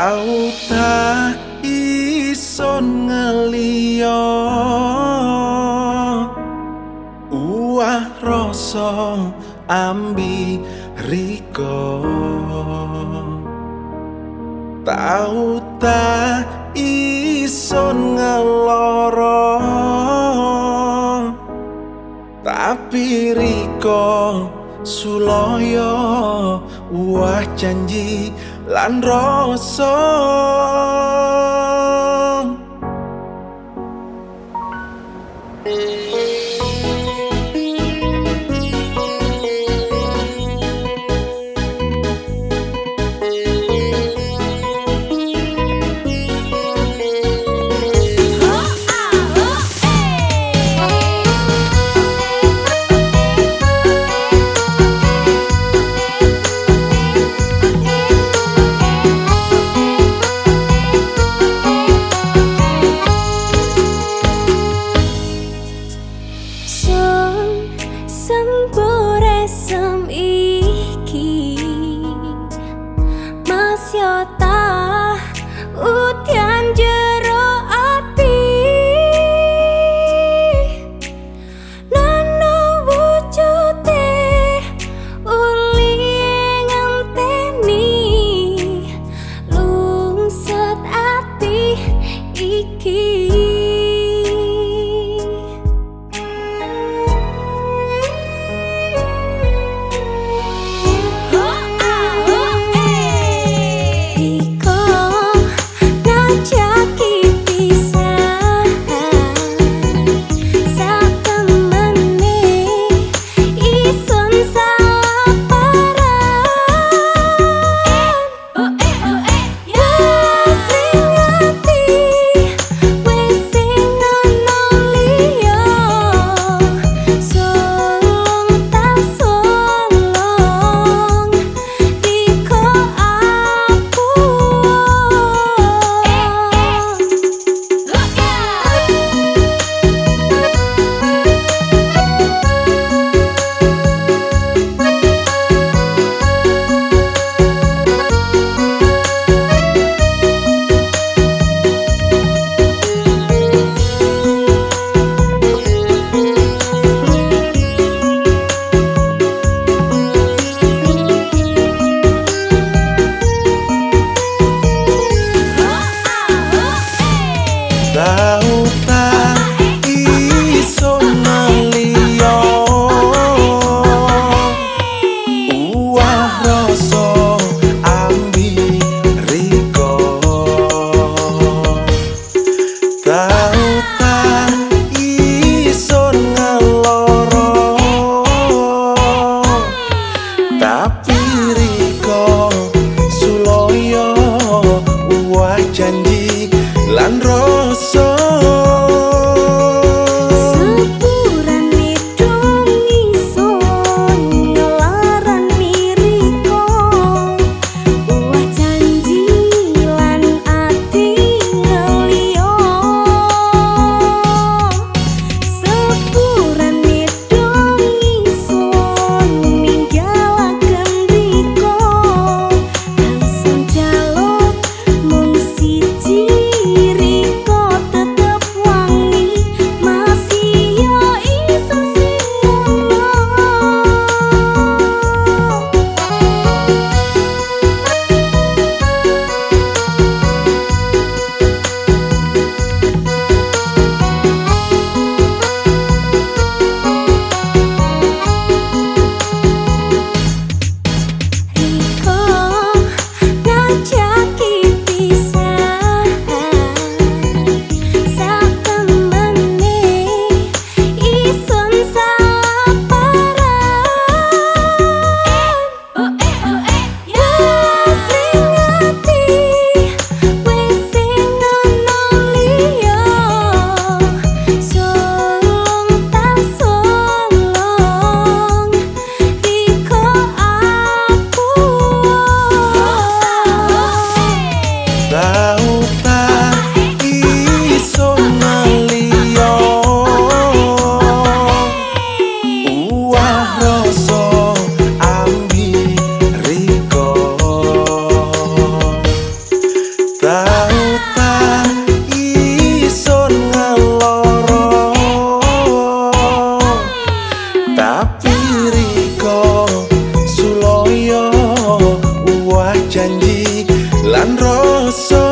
Tau ta ison ngeliyo Uah rasa ambi riko. Tau ta ison ngeloro. Tapi riko suloyo Wah janji lan rasa Pangboresam rasa